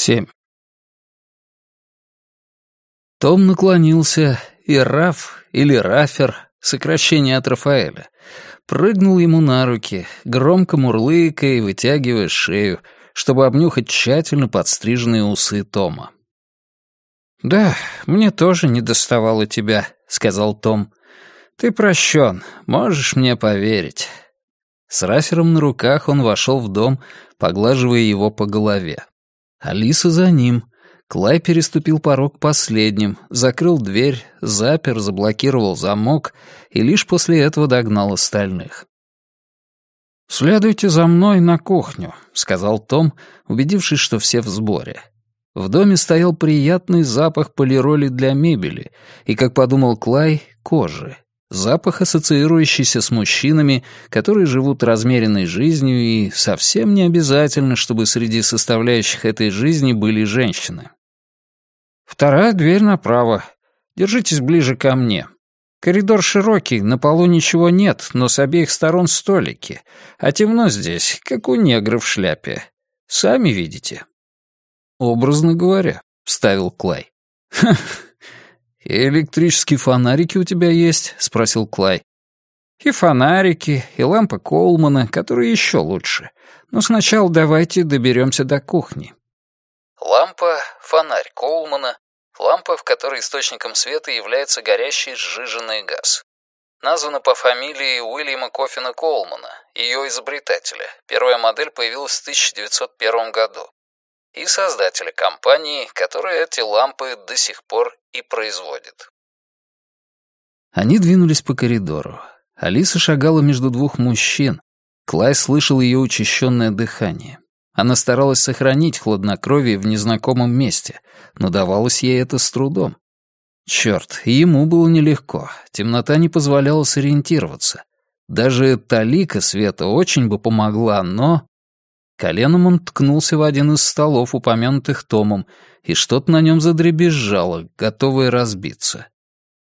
Семь. Том наклонился, и Раф, или Рафер, сокращение от Рафаэля, прыгнул ему на руки, громко мурлыкая и вытягивая шею, чтобы обнюхать тщательно подстриженные усы Тома. «Да, мне тоже не доставало тебя», — сказал Том. «Ты прощен, можешь мне поверить». С Рафером на руках он вошел в дом, поглаживая его по голове. Алиса за ним. Клай переступил порог последним, закрыл дверь, запер, заблокировал замок и лишь после этого догнал остальных. «Следуйте за мной на кухню», — сказал Том, убедившись, что все в сборе. В доме стоял приятный запах полироли для мебели и, как подумал Клай, кожи. Запах, ассоциирующийся с мужчинами, которые живут размеренной жизнью, и совсем не обязательно, чтобы среди составляющих этой жизни были женщины. «Вторая дверь направо. Держитесь ближе ко мне. Коридор широкий, на полу ничего нет, но с обеих сторон столики, а темно здесь, как у негра в шляпе. Сами видите». «Образно говоря», — вставил Клай. «Ха, «И электрические фонарики у тебя есть?» — спросил Клай. «И фонарики, и лампа Колмана, которые еще лучше. Но сначала давайте доберемся до кухни». Лампа — фонарь Коулмана, лампа, в которой источником света является горящий сжиженный газ. Названа по фамилии Уильяма Кофина Коулмана, ее изобретателя. Первая модель появилась в 1901 году и создателя компании, которая эти лампы до сих пор и производит. Они двинулись по коридору. Алиса шагала между двух мужчин. Клай слышал ее учащенное дыхание. Она старалась сохранить хладнокровие в незнакомом месте, но давалось ей это с трудом. Черт, ему было нелегко, темнота не позволяла сориентироваться. Даже талика света очень бы помогла, но... Коленом он ткнулся в один из столов, упомянутых Томом, и что-то на нем задребезжало, готовое разбиться.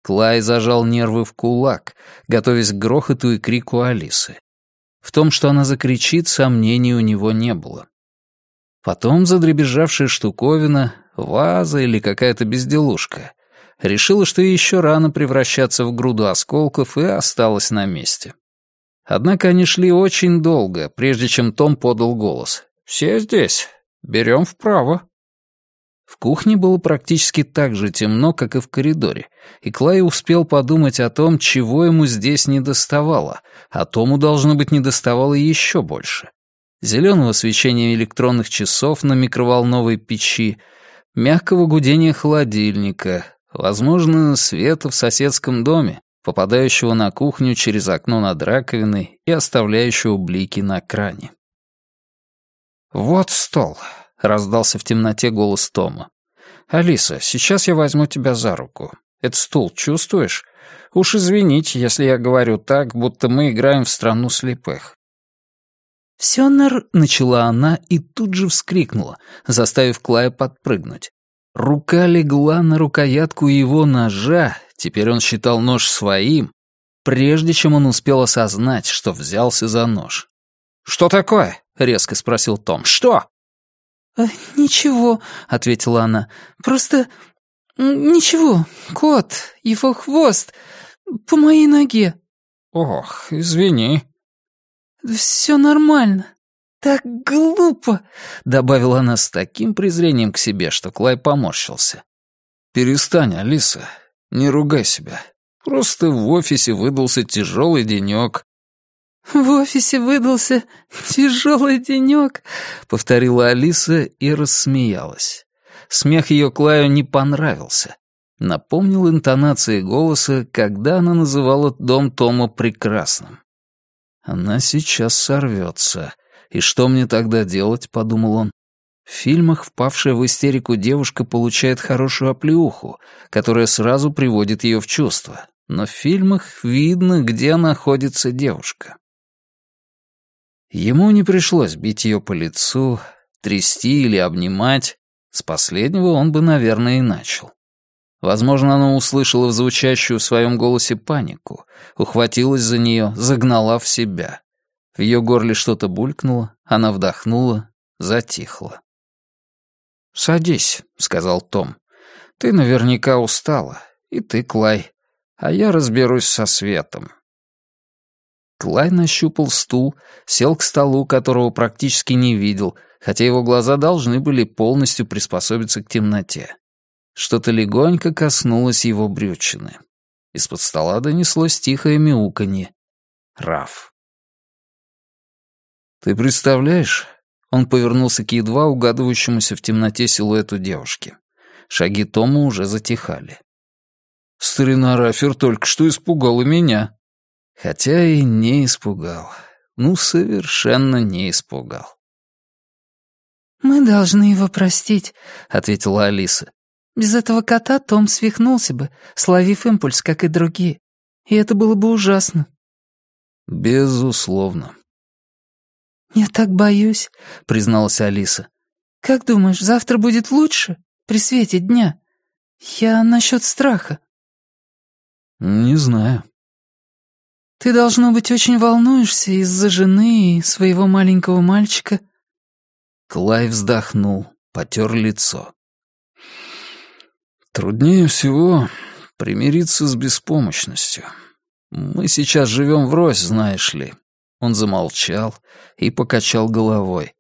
Клай зажал нервы в кулак, готовясь к грохоту и крику Алисы. В том, что она закричит, сомнений у него не было. Потом задребезжавшая штуковина, ваза или какая-то безделушка, решила, что еще рано превращаться в груду осколков, и осталась на месте. Однако они шли очень долго, прежде чем Том подал голос. «Все здесь. Берем вправо». В кухне было практически так же темно, как и в коридоре, и Клай успел подумать о том, чего ему здесь не доставало, а Тому, должно быть, не доставало еще больше. Зеленого свечения электронных часов на микроволновой печи, мягкого гудения холодильника, возможно, света в соседском доме, попадающего на кухню через окно над раковиной и оставляющего блики на кране. «Вот стол», — раздался в темноте голос Тома. «Алиса, сейчас я возьму тебя за руку. Этот стул чувствуешь? Уж извините, если я говорю так, будто мы играем в страну слепых». «Все нар...» — начала она и тут же вскрикнула, заставив Клая подпрыгнуть. Рука легла на рукоятку его ножа, теперь он считал нож своим, прежде чем он успел осознать, что взялся за нож. «Что такое?» — резко спросил Том. «Что?» «Э, «Ничего», — ответила она. «Просто... ничего. Кот, его хвост по моей ноге». «Ох, извини». «Все нормально так глупо!» — добавила она с таким презрением к себе, что Клай поморщился. «Перестань, Алиса, не ругай себя. Просто в офисе выдался тяжелый денек». «В офисе выдался тяжелый денек», — повторила Алиса и рассмеялась. Смех ее Клаю не понравился. Напомнил интонации голоса, когда она называла дом Тома прекрасным. Она сейчас сорвется. «И что мне тогда делать?» — подумал он. В фильмах впавшая в истерику девушка получает хорошую оплеуху, которая сразу приводит ее в чувство. Но в фильмах видно, где находится девушка. Ему не пришлось бить ее по лицу, трясти или обнимать. С последнего он бы, наверное, и начал. Возможно, она услышала в звучащую в своем голосе панику, ухватилась за нее, загнала в себя. В ее горле что-то булькнуло, она вдохнула, затихла. «Садись», — сказал Том. «Ты наверняка устала. И ты, Клай. А я разберусь со светом». Клай нащупал стул, сел к столу, которого практически не видел, хотя его глаза должны были полностью приспособиться к темноте. Что-то легонько коснулось его брючины. Из-под стола донеслось тихое мяуканье. Раф. «Ты представляешь?» Он повернулся к едва угадывающемуся в темноте силуэту девушки. Шаги Тома уже затихали. «Старина Рафер только что испугал и меня». Хотя и не испугал. Ну, совершенно не испугал. «Мы должны его простить», — ответила Алиса. «Без этого кота Том свихнулся бы, словив импульс, как и другие. И это было бы ужасно». «Безусловно». «Я так боюсь», — призналась Алиса. «Как думаешь, завтра будет лучше? При свете дня? Я насчет страха». «Не знаю». «Ты, должно быть, очень волнуешься из-за жены и своего маленького мальчика». Клай вздохнул, потер лицо. «Труднее всего примириться с беспомощностью. Мы сейчас живем врозь, знаешь ли». Он замолчал и покачал головой.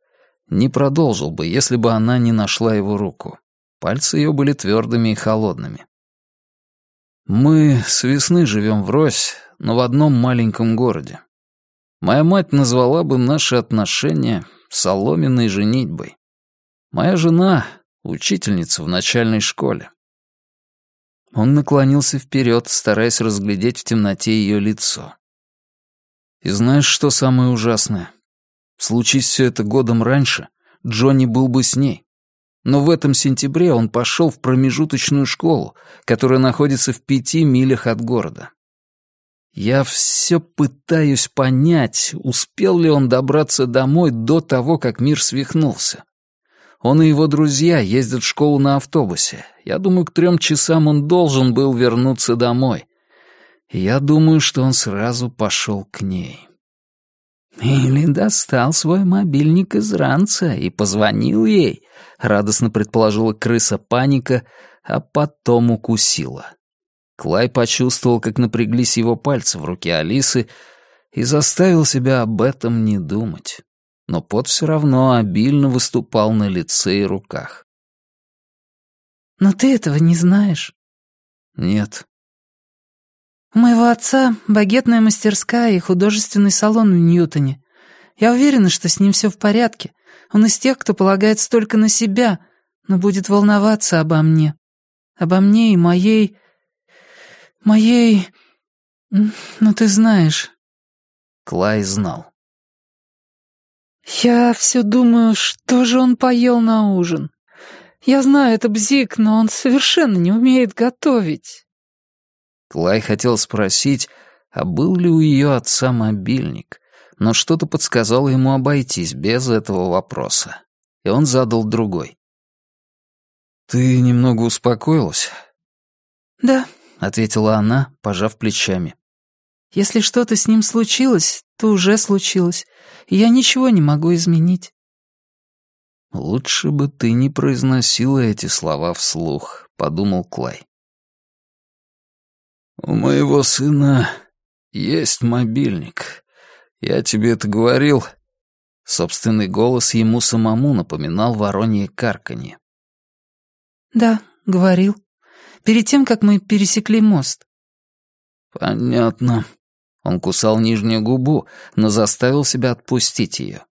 Не продолжил бы, если бы она не нашла его руку. Пальцы ее были твердыми и холодными. Мы с весны живем врозь, но в одном маленьком городе. Моя мать назвала бы наши отношения соломенной женитьбой. Моя жена — учительница в начальной школе. Он наклонился вперед, стараясь разглядеть в темноте ее лицо. И знаешь, что самое ужасное? Случись все это годом раньше, Джонни был бы с ней. Но в этом сентябре он пошел в промежуточную школу, которая находится в пяти милях от города. Я все пытаюсь понять, успел ли он добраться домой до того, как мир свихнулся. Он и его друзья ездят в школу на автобусе. Я думаю, к трем часам он должен был вернуться домой. Я думаю, что он сразу пошел к ней. «Или достал свой мобильник из ранца и позвонил ей», — радостно предположила крыса паника, а потом укусила. Клай почувствовал, как напряглись его пальцы в руке Алисы, и заставил себя об этом не думать. Но пот все равно обильно выступал на лице и руках. «Но ты этого не знаешь?» «Нет». У моего отца багетная мастерская и художественный салон в Ньютоне. Я уверена, что с ним все в порядке. Он из тех, кто полагается только на себя, но будет волноваться обо мне. Обо мне и моей... моей... ну ты знаешь. Клай знал. Я все думаю, что же он поел на ужин. Я знаю, это бзик, но он совершенно не умеет готовить. Клай хотел спросить, а был ли у ее отца мобильник, но что-то подсказало ему обойтись без этого вопроса. И он задал другой. «Ты немного успокоилась?» «Да», — ответила она, пожав плечами. «Если что-то с ним случилось, то уже случилось, я ничего не могу изменить». «Лучше бы ты не произносила эти слова вслух», — подумал Клай. «У моего сына есть мобильник. Я тебе это говорил». Собственный голос ему самому напоминал воронье карканье. «Да, говорил. Перед тем, как мы пересекли мост». «Понятно». Он кусал нижнюю губу, но заставил себя отпустить ее.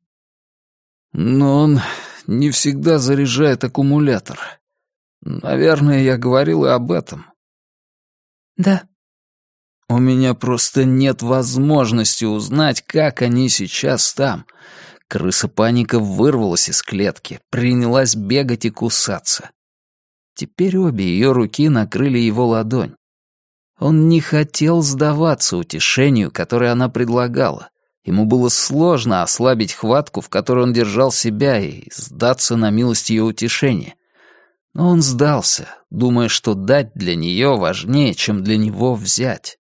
«Но он не всегда заряжает аккумулятор. Наверное, я говорил и об этом». «Да», у меня просто нет возможности узнать, как они сейчас там. Крыса-паника вырвалась из клетки, принялась бегать и кусаться. Теперь обе ее руки накрыли его ладонь. Он не хотел сдаваться утешению, которое она предлагала. Ему было сложно ослабить хватку, в которой он держал себя, и сдаться на милость ее утешения. Но он сдался, думая, что дать для нее важнее, чем для него взять.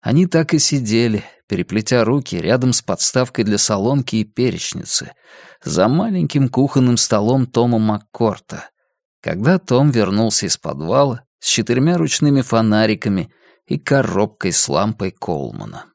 Они так и сидели, переплетя руки рядом с подставкой для солонки и перечницы, за маленьким кухонным столом Тома Маккорта, когда Том вернулся из подвала с четырьмя ручными фонариками и коробкой с лампой Колмана.